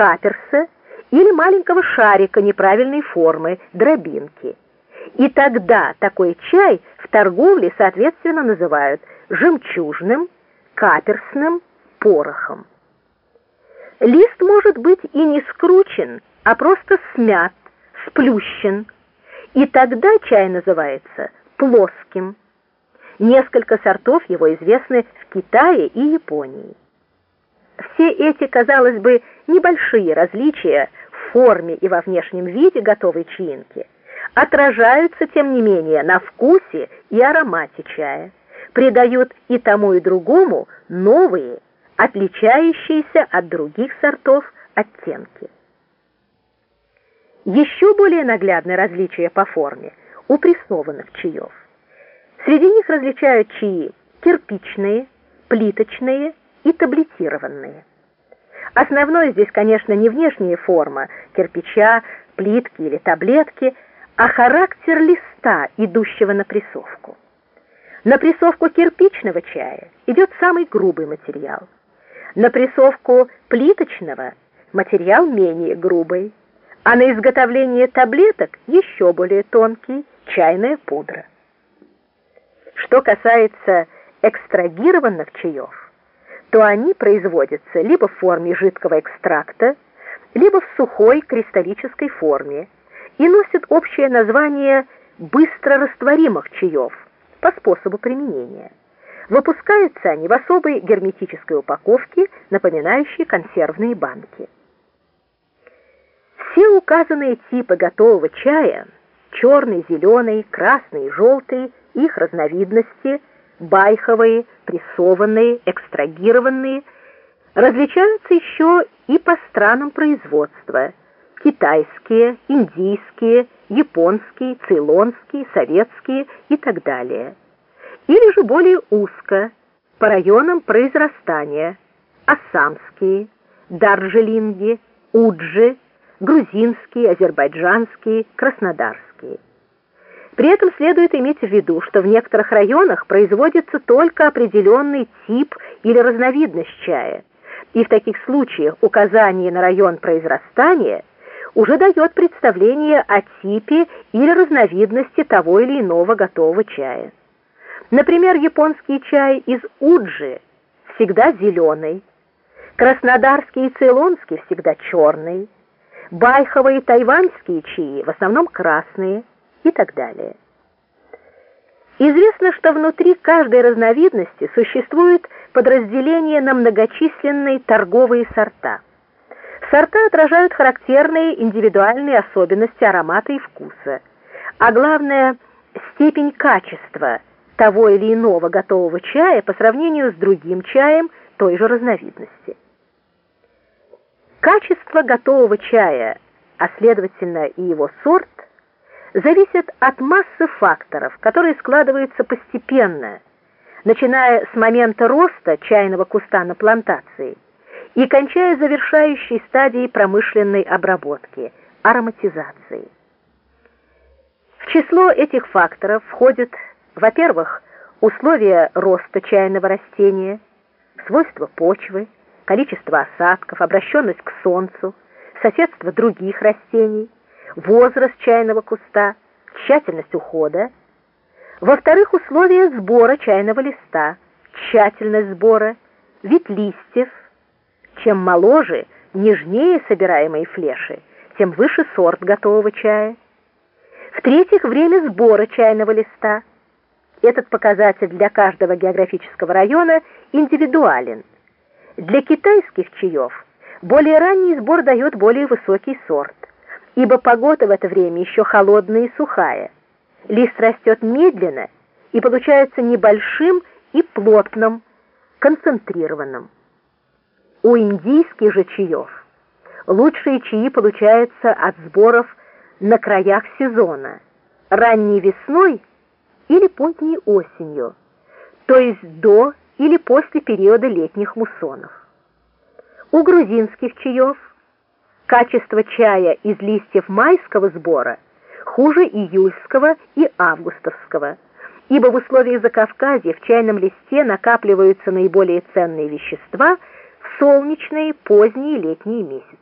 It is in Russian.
каперса или маленького шарика неправильной формы, дробинки. И тогда такой чай в торговле, соответственно, называют жемчужным, каперсным, порохом. Лист может быть и не скручен, а просто смят, сплющен, и тогда чай называется плоским. Несколько сортов его известны в Китае и Японии. Все эти, казалось бы, небольшие различия в форме и во внешнем виде готовой чаинки отражаются, тем не менее, на вкусе и аромате чая, придают и тому, и другому новые, отличающиеся от других сортов оттенки. Еще более наглядны различия по форме у прессованных чаев. Среди них различают чаи кирпичные, плиточные и таблетированные. Основное здесь, конечно, не внешняя форма кирпича, плитки или таблетки, а характер листа, идущего на прессовку. На прессовку кирпичного чая идет самый грубый материал. На прессовку плиточного материал менее грубый, а на изготовление таблеток еще более тонкий чайная пудра. Что касается экстрагированных чаев, то они производятся либо в форме жидкого экстракта, либо в сухой кристаллической форме и носят общее название быстрорастворимых чаев по способу применения. Выпускаются они в особой герметической упаковке, напоминающей консервные банки. Все указанные типы готового чая – черный, зеленый, красный, желтый, их разновидности, байховые, прессованные, экстрагированные – различаются еще и по странам производства – китайские, индийские, японские, цейлонские, советские и так далее. Или же более узко, по районам произрастания – ассамские, дарджелинги, уджи, грузинские, азербайджанские, краснодарские. При этом следует иметь в виду, что в некоторых районах производится только определенный тип или разновидность чая, и в таких случаях указание на район произрастания уже дает представление о типе или разновидности того или иного готового чая. Например, японский чай из Уджи всегда зеленый, краснодарский и цейлонский всегда черный, байховые тайваньские чаи, в основном красные и так далее. Известно, что внутри каждой разновидности существует подразделение на многочисленные торговые сорта. Сорта отражают характерные индивидуальные особенности аромата и вкуса, а главное – степень качества того или иного готового чая по сравнению с другим чаем той же разновидности. Качество готового чая, а следовательно и его сорт, зависит от массы факторов, которые складываются постепенно, начиная с момента роста чайного куста на плантации и кончая завершающей стадией промышленной обработки – ароматизации. В число этих факторов входят, во-первых, условия роста чайного растения, свойства почвы, количество осадков, обращенность к солнцу, соседство других растений, возраст чайного куста, тщательность ухода. Во-вторых, условия сбора чайного листа, тщательность сбора, вид листьев. Чем моложе, нежнее собираемые флеши, тем выше сорт готового чая. В-третьих, время сбора чайного листа. Этот показатель для каждого географического района индивидуален. Для китайских чаев более ранний сбор дает более высокий сорт, ибо погода в это время еще холодная и сухая. Лист растет медленно и получается небольшим и плотным, концентрированным. У индийских же чаев лучшие чаи получаются от сборов на краях сезона, ранней весной или поздней осенью, то есть до или после периода летних муссонов. У грузинских чаев качество чая из листьев майского сбора хуже июльского и августовского, ибо в условиях Закавказья в чайном листе накапливаются наиболее ценные вещества в солнечные поздние летние месяцы.